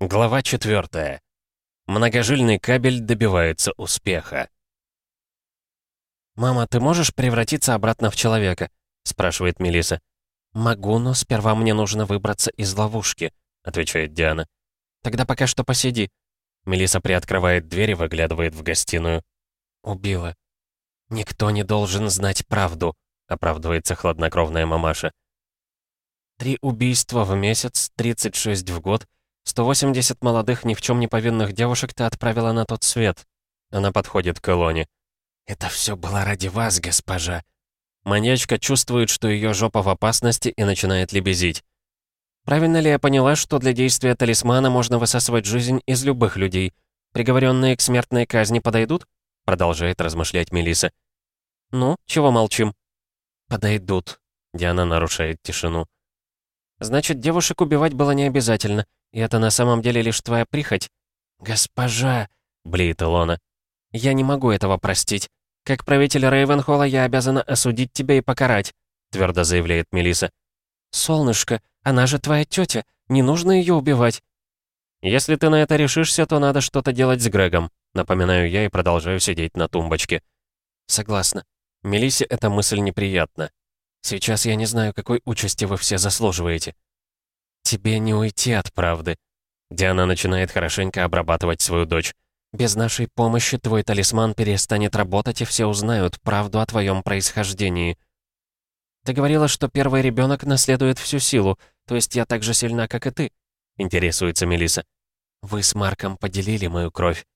Глава 4. Многожильный кабель добивается успеха. «Мама, ты можешь превратиться обратно в человека?» — спрашивает Мелиса. «Могу, но сперва мне нужно выбраться из ловушки», — отвечает Диана. «Тогда пока что посиди». Мелиса приоткрывает дверь и выглядывает в гостиную. «Убила». «Никто не должен знать правду», — оправдывается хладнокровная мамаша. «Три убийства в месяц, 36 в год — 180 молодых ни в чем не повинных девушек ты отправила на тот свет. Она подходит к Элоне. Это все было ради вас, госпожа. Маньячка чувствует, что ее жопа в опасности и начинает лебезить. Правильно ли я поняла, что для действия талисмана можно высасывать жизнь из любых людей? Приговоренные к смертной казни подойдут? Продолжает размышлять Мелиса. Ну, чего молчим? Подойдут. Диана нарушает тишину. Значит, девушек убивать было не обязательно. И это на самом деле лишь твоя прихоть? Госпожа, блеет Илона. Я не могу этого простить. Как правитель Рейвенхолла я обязана осудить тебя и покарать, твердо заявляет Мелиса. Солнышко, она же твоя тетя. Не нужно ее убивать. Если ты на это решишься, то надо что-то делать с Грегом, напоминаю я и продолжаю сидеть на тумбочке. Согласна. Мелисе эта мысль неприятна. Сейчас я не знаю, какой участи вы все заслуживаете. «Тебе не уйти от правды». Диана начинает хорошенько обрабатывать свою дочь. «Без нашей помощи твой талисман перестанет работать, и все узнают правду о твоем происхождении». «Ты говорила, что первый ребенок наследует всю силу, то есть я так же сильна, как и ты?» — интересуется Мелиса. «Вы с Марком поделили мою кровь».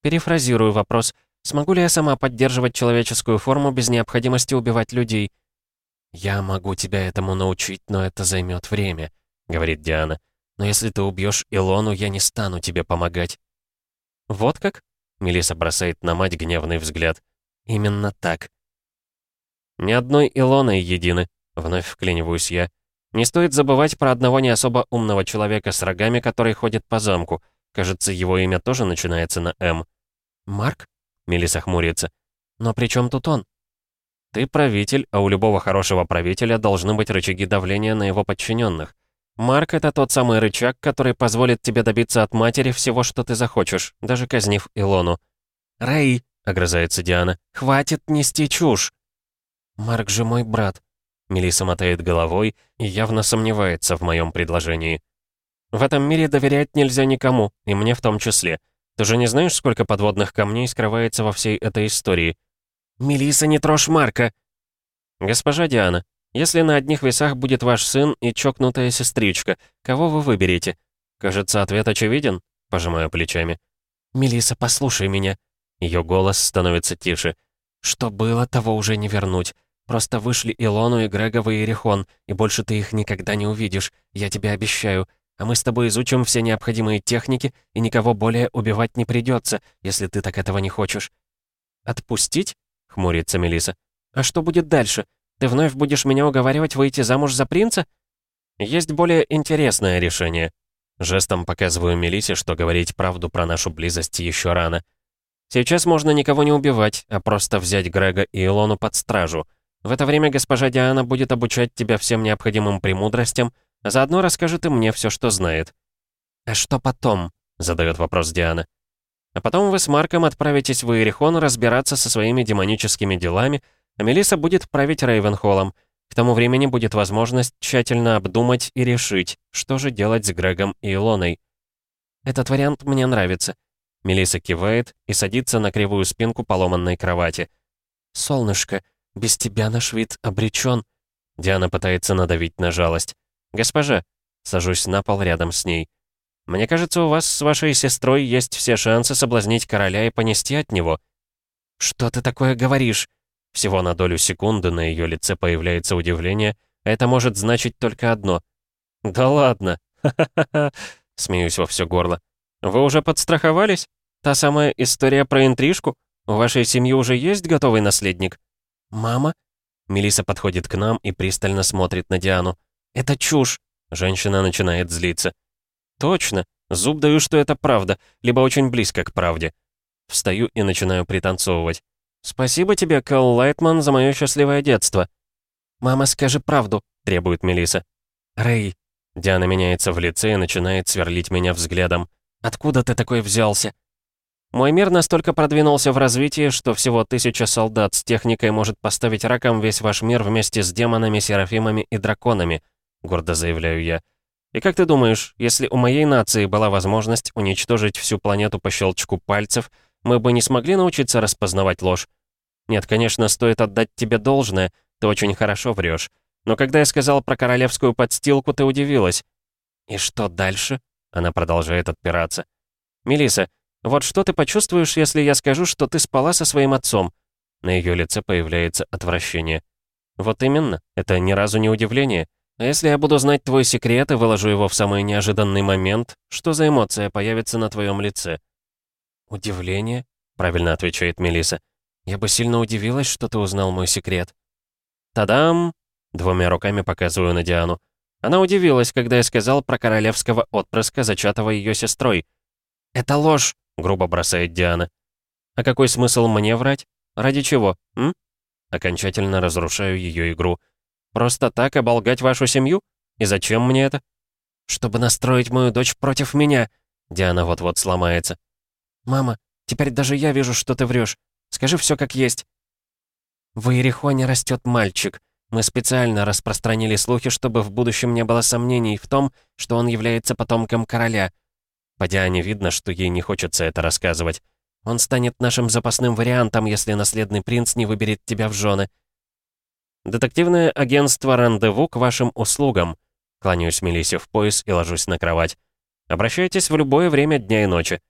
Перефразирую вопрос. «Смогу ли я сама поддерживать человеческую форму без необходимости убивать людей?» «Я могу тебя этому научить, но это займет время. — говорит Диана. «Но если ты убьешь Илону, я не стану тебе помогать». «Вот как?» — Мелиса бросает на мать гневный взгляд. «Именно так». «Ни одной Илоной едины», — вновь вклиниваюсь я. «Не стоит забывать про одного не особо умного человека с рогами, который ходит по замку. Кажется, его имя тоже начинается на «М». «Марк?» — Мелиса хмурится. «Но при чем тут он?» «Ты правитель, а у любого хорошего правителя должны быть рычаги давления на его подчиненных. Марк — это тот самый рычаг, который позволит тебе добиться от матери всего, что ты захочешь, даже казнив Илону. «Рэй!» — огрызается Диана. «Хватит нести чушь!» «Марк же мой брат!» Мелисса мотает головой и явно сомневается в моем предложении. «В этом мире доверять нельзя никому, и мне в том числе. Ты же не знаешь, сколько подводных камней скрывается во всей этой истории?» «Мелисса, не трожь Марка!» «Госпожа Диана, если на одних весах будет ваш сын и чокнутая сестричка, кого вы выберете? Кажется, ответ очевиден, пожимаю плечами. Мелиса, послушай меня. Ее голос становится тише. Что было, того уже не вернуть. Просто вышли Илону и Грега в Иерихон, и больше ты их никогда не увидишь, я тебе обещаю. А мы с тобой изучим все необходимые техники, и никого более убивать не придется, если ты так этого не хочешь. «Отпустить?» — хмурится Мелиса. «А что будет дальше? Ты вновь будешь меня уговаривать выйти замуж за принца? Есть более интересное решение. Жестом показываю Мелисе, что говорить правду про нашу близость еще рано. Сейчас можно никого не убивать, а просто взять Грега и Илону под стражу. В это время госпожа Диана будет обучать тебя всем необходимым премудростям, а заодно расскажет и мне все, что знает. «А что потом?» — задает вопрос Диана. «А потом вы с Марком отправитесь в Иерихон разбираться со своими демоническими делами, а будет править Рейвенхоллом. К тому времени будет возможность тщательно обдумать и решить, что же делать с Грегом и Илоной. Этот вариант мне нравится. Мелисса кивает и садится на кривую спинку поломанной кровати. «Солнышко, без тебя наш вид обречен. Диана пытается надавить на жалость. «Госпожа!» Сажусь на пол рядом с ней. «Мне кажется, у вас с вашей сестрой есть все шансы соблазнить короля и понести от него». «Что ты такое говоришь?» Всего на долю секунды на ее лице появляется удивление, а это может значить только одно. «Да ладно! Ха-ха-ха!» Смеюсь во все горло. «Вы уже подстраховались? Та самая история про интрижку? У вашей семьи уже есть готовый наследник?» «Мама?» Мелиса подходит к нам и пристально смотрит на Диану. «Это чушь!» Женщина начинает злиться. «Точно! Зуб даю, что это правда, либо очень близко к правде». Встаю и начинаю пританцовывать. «Спасибо тебе, Кэл Лайтман, за мое счастливое детство». «Мама, скажи правду», — требует Мелиса. «Рэй». Диана меняется в лице и начинает сверлить меня взглядом. «Откуда ты такой взялся?» Мой мир настолько продвинулся в развитии, что всего тысяча солдат с техникой может поставить раком весь ваш мир вместе с демонами, серафимами и драконами, гордо заявляю я. И как ты думаешь, если у моей нации была возможность уничтожить всю планету по щелчку пальцев, мы бы не смогли научиться распознавать ложь? Нет, конечно, стоит отдать тебе должное, ты очень хорошо врешь. Но когда я сказал про королевскую подстилку, ты удивилась. И что дальше? Она продолжает отпираться. Мелиса, вот что ты почувствуешь, если я скажу, что ты спала со своим отцом?» На ее лице появляется отвращение. «Вот именно, это ни разу не удивление. А если я буду знать твой секрет и выложу его в самый неожиданный момент, что за эмоция появится на твоем лице?» «Удивление?» — правильно отвечает Мелиса. «Я бы сильно удивилась, что ты узнал мой секрет». «Тадам!» — двумя руками показываю на Диану. Она удивилась, когда я сказал про королевского отпрыска, зачатого ее сестрой. «Это ложь!» грубо бросает Диана. А какой смысл мне врать? Ради чего, м? Окончательно разрушаю ее игру. Просто так оболгать вашу семью? И зачем мне это? Чтобы настроить мою дочь против меня. Диана вот-вот сломается. Мама, теперь даже я вижу, что ты врешь. Скажи все как есть. В Иерихоне растет мальчик. Мы специально распространили слухи, чтобы в будущем не было сомнений в том, что он является потомком короля — по Диане видно, что ей не хочется это рассказывать. Он станет нашим запасным вариантом, если наследный принц не выберет тебя в жены. Детективное агентство «Рандеву» к вашим услугам. Кланяюсь Мелисе в пояс и ложусь на кровать. Обращайтесь в любое время дня и ночи.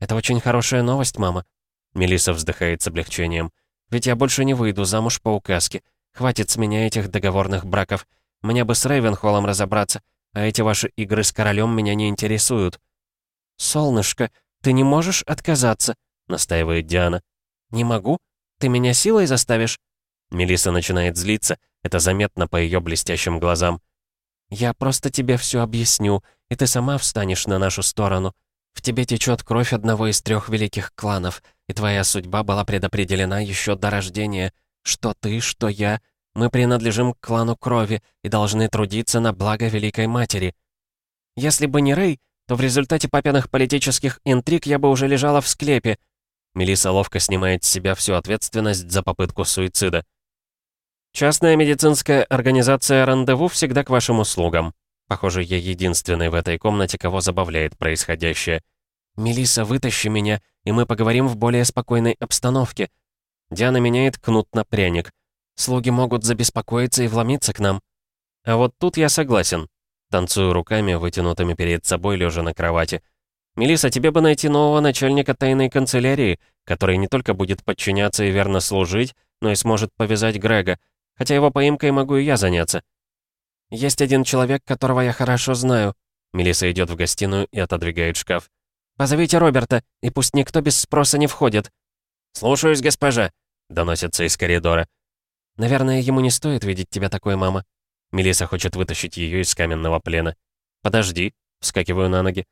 Это очень хорошая новость, мама. Мелиса вздыхает с облегчением. Ведь я больше не выйду замуж по указке. Хватит с меня этих договорных браков. Мне бы с Рейвенхоллом разобраться, а эти ваши игры с королем меня не интересуют. «Солнышко, ты не можешь отказаться», — настаивает Диана. «Не могу? Ты меня силой заставишь?» Мелиса начинает злиться, это заметно по ее блестящим глазам. «Я просто тебе все объясню, и ты сама встанешь на нашу сторону. В тебе течет кровь одного из трех великих кланов, и твоя судьба была предопределена еще до рождения. Что ты, что я, мы принадлежим к клану крови и должны трудиться на благо Великой Матери. Если бы не Рэй, то в результате папиных политических интриг я бы уже лежала в склепе. Мелиса ловко снимает с себя всю ответственность за попытку суицида. Частная медицинская организация «Рандеву» всегда к вашим услугам. Похоже, я единственный в этой комнате, кого забавляет происходящее. Мелиса, вытащи меня, и мы поговорим в более спокойной обстановке. Диана меняет кнут на пряник. Слуги могут забеспокоиться и вломиться к нам. А вот тут я согласен. Танцую руками, вытянутыми перед собой, лежа на кровати. Мелиса, тебе бы найти нового начальника тайной канцелярии, который не только будет подчиняться и верно служить, но и сможет повязать Грега, хотя его поимкой могу и я заняться. Есть один человек, которого я хорошо знаю. Мелиса идет в гостиную и отодвигает шкаф. «Позовите Роберта, и пусть никто без спроса не входит». «Слушаюсь, госпожа», — доносится из коридора. «Наверное, ему не стоит видеть тебя такой, мама», Мелиса хочет вытащить ее из каменного плена. «Подожди», — вскакиваю на ноги.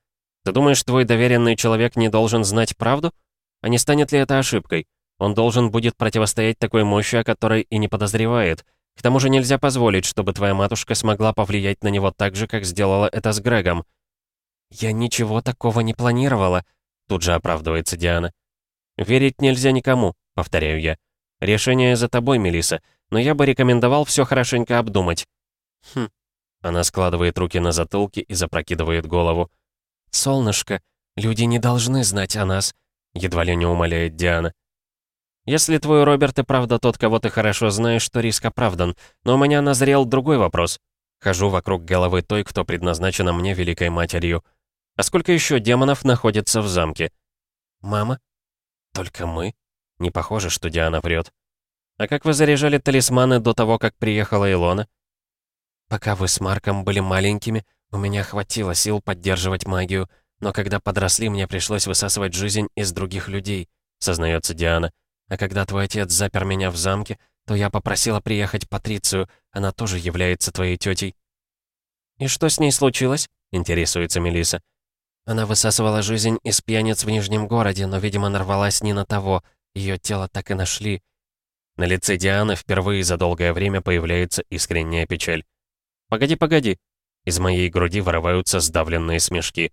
«Ты думаешь, твой доверенный человек не должен знать правду? А не станет ли это ошибкой? Он должен будет противостоять такой мощи, о которой и не подозревает. К тому же нельзя позволить, чтобы твоя матушка смогла повлиять на него так же, как сделала это с Грегом». «Я ничего такого не планировала», — тут же оправдывается Диана. «Верить нельзя никому», — повторяю я. «Решение за тобой, Мелиса, но я бы рекомендовал все хорошенько обдумать». Хм. Она складывает руки на затылке и запрокидывает голову. «Солнышко, люди не должны знать о нас», — едва ли не умоляет Диана. «Если твой Роберт и правда тот, кого ты хорошо знаешь, то риск оправдан. Но у меня назрел другой вопрос. Хожу вокруг головы той, кто предназначена мне Великой Матерью. А сколько еще демонов находится в замке?» «Мама?» «Только мы?» Не похоже, что Диана врет. «А как вы заряжали талисманы до того, как приехала Илона?» Пока вы с Марком были маленькими, у меня хватило сил поддерживать магию, но когда подросли, мне пришлось высасывать жизнь из других людей, сознается Диана. А когда твой отец запер меня в замке, то я попросила приехать Патрицию, она тоже является твоей тетей. «И что с ней случилось?» — интересуется Мелиса. Она высасывала жизнь из пьяниц в Нижнем городе, но, видимо, нарвалась не на того. Ее тело так и нашли. На лице Дианы впервые за долгое время появляется искренняя печаль. «Погоди, погоди». Из моей груди вырываются сдавленные смешки.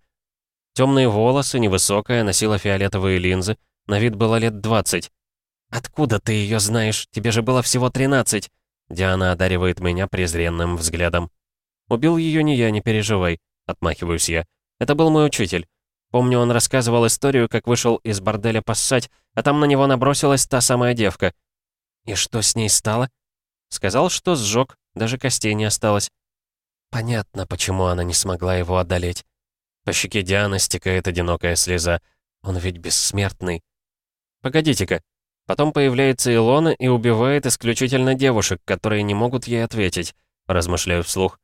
Темные волосы, невысокая, носила фиолетовые линзы, на вид было лет 20. «Откуда ты ее знаешь? Тебе же было всего 13!» Диана одаривает меня презренным взглядом. «Убил ее не я, не переживай», — отмахиваюсь я. «Это был мой учитель. Помню, он рассказывал историю, как вышел из борделя поссать, а там на него набросилась та самая девка. И что с ней стало? Сказал, что сжег, даже костей не осталось. Понятно, почему она не смогла его одолеть. По щеке Дианы стекает одинокая слеза. Он ведь бессмертный. Погодите-ка. Потом появляется Илона и убивает исключительно девушек, которые не могут ей ответить. Размышляю вслух.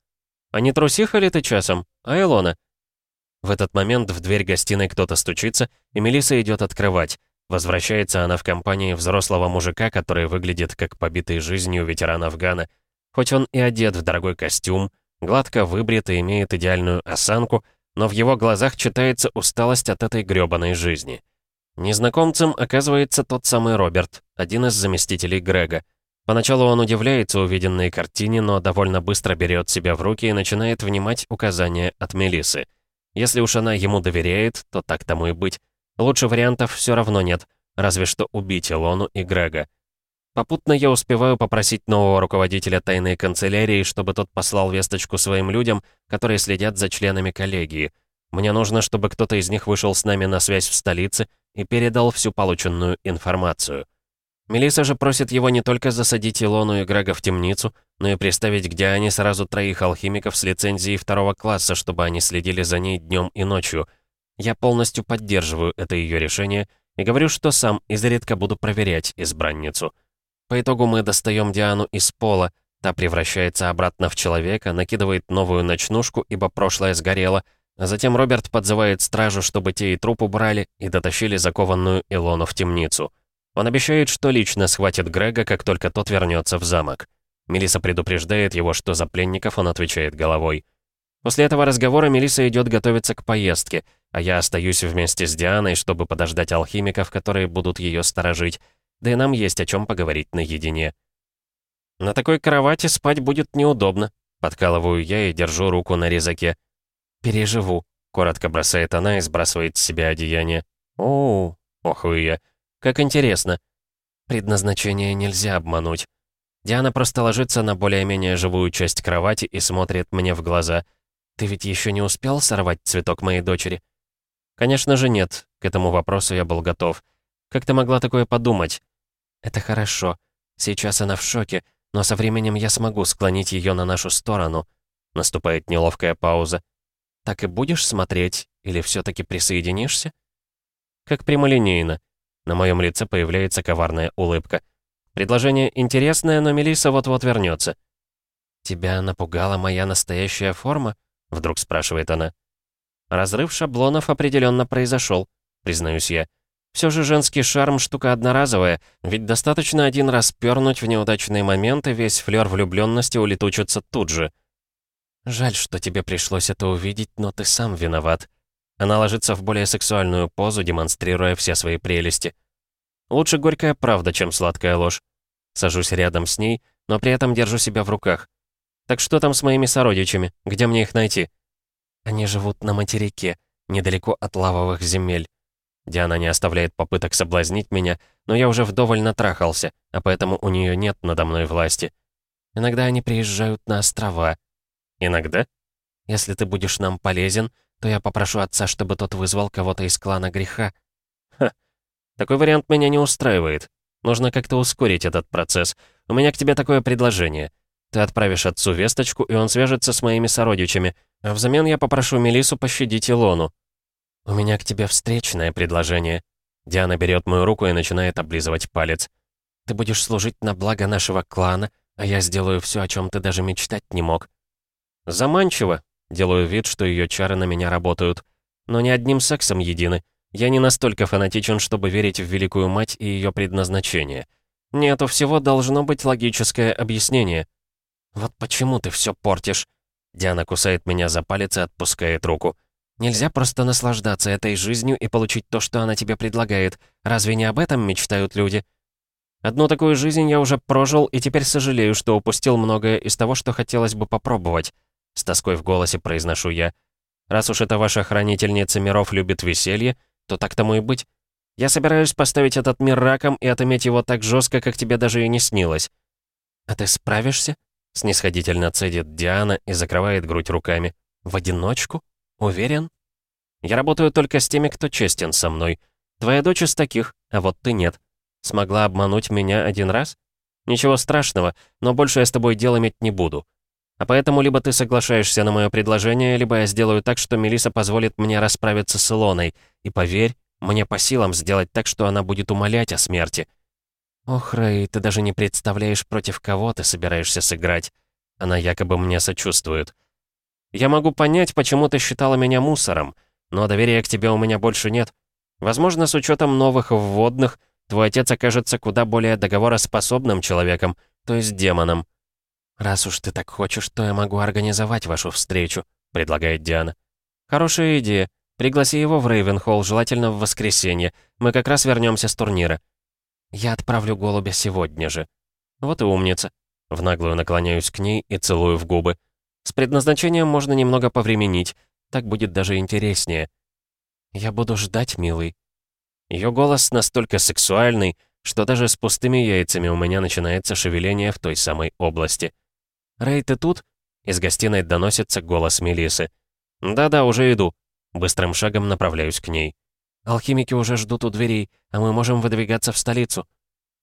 А не трусиха ли ты часом? А Илона? В этот момент в дверь гостиной кто-то стучится, и Мелиса идет открывать. Возвращается она в компании взрослого мужика, который выглядит как побитый жизнью ветеран Афгана. Хоть он и одет в дорогой костюм, гладко выбрит и имеет идеальную осанку, но в его глазах читается усталость от этой грёбаной жизни. Незнакомцем оказывается тот самый Роберт, один из заместителей Грега. Поначалу он удивляется увиденной картине, но довольно быстро берет себя в руки и начинает внимать указания от Мелисы. Если уж она ему доверяет, то так тому и быть. Лучше вариантов все равно нет, разве что убить Илону и Грега. Попутно я успеваю попросить нового руководителя тайной канцелярии, чтобы тот послал весточку своим людям, которые следят за членами коллегии. Мне нужно, чтобы кто-то из них вышел с нами на связь в столице и передал всю полученную информацию. Мелиса же просит его не только засадить Илону и Грега в темницу, но и приставить к Диане сразу троих алхимиков с лицензией второго класса, чтобы они следили за ней днем и ночью. Я полностью поддерживаю это ее решение и говорю, что сам изредка буду проверять избранницу. По итогу мы достаем Диану из пола, та превращается обратно в человека, накидывает новую ночнушку, ибо прошлое сгорело, а затем Роберт подзывает стражу, чтобы те и труп убрали, и дотащили закованную Илону в темницу. Он обещает, что лично схватит Грега, как только тот вернется в замок. Мелиса предупреждает его, что за пленников он отвечает головой. После этого разговора Мелиса идет готовиться к поездке, а я остаюсь вместе с Дианой, чтобы подождать алхимиков, которые будут ее сторожить. Да и нам есть о чем поговорить наедине. На такой кровати спать будет неудобно. Подкалываю я и держу руку на резаке. «Переживу», — коротко бросает она и сбрасывает с себя одеяние. «Оу», — охую я. Как интересно. Предназначение нельзя обмануть. Диана просто ложится на более-менее живую часть кровати и смотрит мне в глаза. «Ты ведь еще не успел сорвать цветок моей дочери?» «Конечно же нет. К этому вопросу я был готов. Как ты могла такое подумать?» «Это хорошо. Сейчас она в шоке, но со временем я смогу склонить ее на нашу сторону». Наступает неловкая пауза. «Так и будешь смотреть? Или все таки присоединишься?» «Как прямолинейно. На моем лице появляется коварная улыбка. Предложение интересное, но Мелиса вот-вот вернется. «Тебя напугала моя настоящая форма?» — вдруг спрашивает она. «Разрыв шаблонов определенно произошел», — признаюсь я. Все же женский шарм штука одноразовая, ведь достаточно один раз пернуть в неудачный момент, и весь флёр влюбленности улетучится тут же. Жаль, что тебе пришлось это увидеть, но ты сам виноват. Она ложится в более сексуальную позу, демонстрируя все свои прелести. Лучше горькая правда, чем сладкая ложь. Сажусь рядом с ней, но при этом держу себя в руках. Так что там с моими сородичами? Где мне их найти? Они живут на материке, недалеко от лавовых земель. Диана не оставляет попыток соблазнить меня, но я уже вдоволь натрахался, а поэтому у нее нет надо мной власти. Иногда они приезжают на острова. Иногда? Если ты будешь нам полезен, то я попрошу отца, чтобы тот вызвал кого-то из клана греха. Ха, такой вариант меня не устраивает. Нужно как-то ускорить этот процесс. У меня к тебе такое предложение. Ты отправишь отцу весточку, и он свяжется с моими сородичами, а взамен я попрошу Мелису пощадить Илону. У меня к тебе встречное предложение. Диана берет мою руку и начинает облизывать палец. Ты будешь служить на благо нашего клана, а я сделаю все, о чем ты даже мечтать не мог. Заманчиво, Делаю вид, что ее чары на меня работают. Но не одним сексом едины. Я не настолько фанатичен, чтобы верить в Великую Мать и ее предназначение. Нет, у всего должно быть логическое объяснение. «Вот почему ты все портишь?» Диана кусает меня за палец и отпускает руку. «Нельзя просто наслаждаться этой жизнью и получить то, что она тебе предлагает. Разве не об этом мечтают люди?» Одну такую жизнь я уже прожил и теперь сожалею, что упустил многое из того, что хотелось бы попробовать. С тоской в голосе произношу я. «Раз уж эта ваша хранительница миров любит веселье, то так тому и быть. Я собираюсь поставить этот мир раком и отыметь его так жестко, как тебе даже и не снилось». «А ты справишься?» — снисходительно цедит Диана и закрывает грудь руками. «В одиночку? Уверен?» «Я работаю только с теми, кто честен со мной. Твоя дочь из таких, а вот ты нет. Смогла обмануть меня один раз? Ничего страшного, но больше я с тобой дел иметь не буду. А поэтому либо ты соглашаешься на мое предложение, либо я сделаю так, что Мелиса позволит мне расправиться с Илоной. И поверь, мне по силам сделать так, что она будет умолять о смерти. Ох, Рэй, ты даже не представляешь, против кого ты собираешься сыграть. Она якобы мне сочувствует. Я могу понять, почему ты считала меня мусором, но доверия к тебе у меня больше нет. Возможно, с учетом новых вводных, твой отец окажется куда более договороспособным человеком, то есть демоном. «Раз уж ты так хочешь, то я могу организовать вашу встречу», — предлагает Диана. «Хорошая идея. Пригласи его в Рейвенхолл, желательно в воскресенье. Мы как раз вернемся с турнира». «Я отправлю голубя сегодня же». «Вот и умница». В наглую наклоняюсь к ней и целую в губы. С предназначением можно немного повременить. Так будет даже интереснее. «Я буду ждать, милый». Ее голос настолько сексуальный, что даже с пустыми яйцами у меня начинается шевеление в той самой области. «Рэй, ты тут?» Из гостиной доносится голос Мелисы. «Да-да, уже иду». Быстрым шагом направляюсь к ней. «Алхимики уже ждут у дверей, а мы можем выдвигаться в столицу.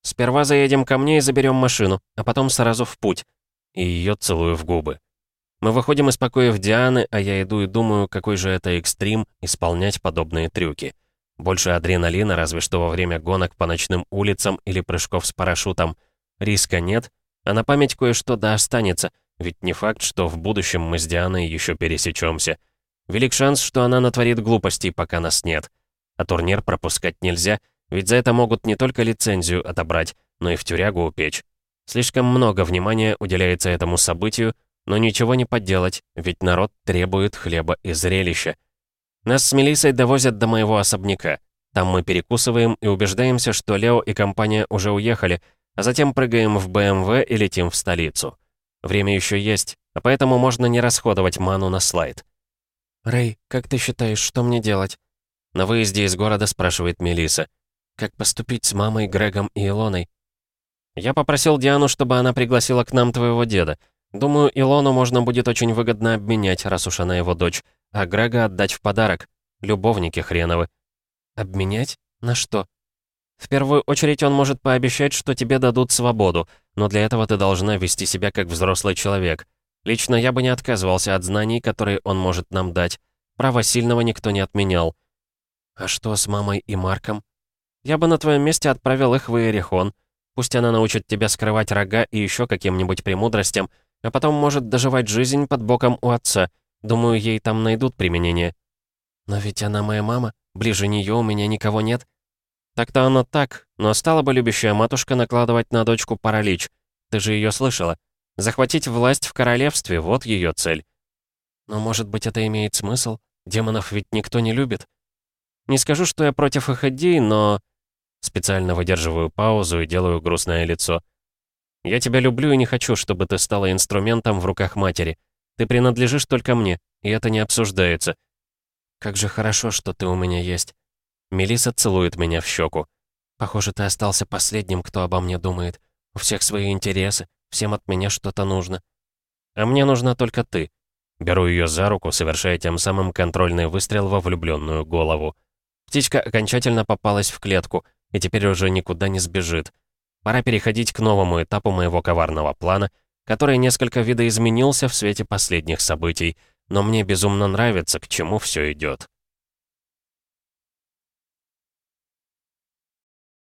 Сперва заедем ко мне и заберем машину, а потом сразу в путь». И ее целую в губы. Мы выходим из покоев Дианы, а я иду и думаю, какой же это экстрим исполнять подобные трюки. Больше адреналина, разве что во время гонок по ночным улицам или прыжков с парашютом. Риска нет, а на память кое-что да останется, ведь не факт, что в будущем мы с Дианой еще пересечемся. Велик шанс, что она натворит глупостей, пока нас нет. А турнир пропускать нельзя, ведь за это могут не только лицензию отобрать, но и в тюрягу упечь. Слишком много внимания уделяется этому событию, но ничего не поделать, ведь народ требует хлеба и зрелища. Нас с Мелиссой довозят до моего особняка. Там мы перекусываем и убеждаемся, что Лео и компания уже уехали, а затем прыгаем в БМВ и летим в столицу. Время еще есть, а поэтому можно не расходовать ману на слайд. «Рэй, как ты считаешь, что мне делать?» На выезде из города спрашивает Мелиса. «Как поступить с мамой, Грегом и Илоной?» «Я попросил Диану, чтобы она пригласила к нам твоего деда. Думаю, Илону можно будет очень выгодно обменять, раз уж она его дочь, а Грега отдать в подарок. Любовники хреновы». «Обменять? На что?» В первую очередь он может пообещать, что тебе дадут свободу, но для этого ты должна вести себя как взрослый человек. Лично я бы не отказывался от знаний, которые он может нам дать. Право сильного никто не отменял. А что с мамой и Марком? Я бы на твоем месте отправил их в Иерихон. Пусть она научит тебя скрывать рога и еще каким-нибудь премудростям, а потом может доживать жизнь под боком у отца. Думаю, ей там найдут применение. Но ведь она моя мама. Ближе нее у меня никого нет. Так-то оно так, но стала бы любящая матушка накладывать на дочку паралич. Ты же ее слышала. Захватить власть в королевстве — вот ее цель. Но, может быть, это имеет смысл? Демонов ведь никто не любит. Не скажу, что я против их идей, но... Специально выдерживаю паузу и делаю грустное лицо. Я тебя люблю и не хочу, чтобы ты стала инструментом в руках матери. Ты принадлежишь только мне, и это не обсуждается. Как же хорошо, что ты у меня есть. Мелиса целует меня в щеку. Похоже, ты остался последним, кто обо мне думает. У всех свои интересы, всем от меня что-то нужно. А мне нужна только ты. Беру ее за руку, совершая тем самым контрольный выстрел во влюбленную голову. Птичка окончательно попалась в клетку и теперь уже никуда не сбежит. Пора переходить к новому этапу моего коварного плана, который несколько видоизменился в свете последних событий, но мне безумно нравится, к чему все идет.